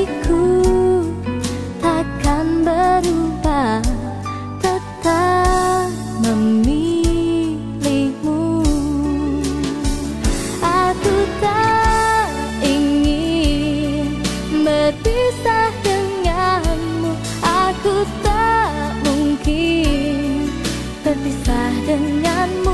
hatiku takkan berubah tetap memilihmu. Aku tak ingin berpisah denganmu. Aku tak mungkin berpisah denganmu.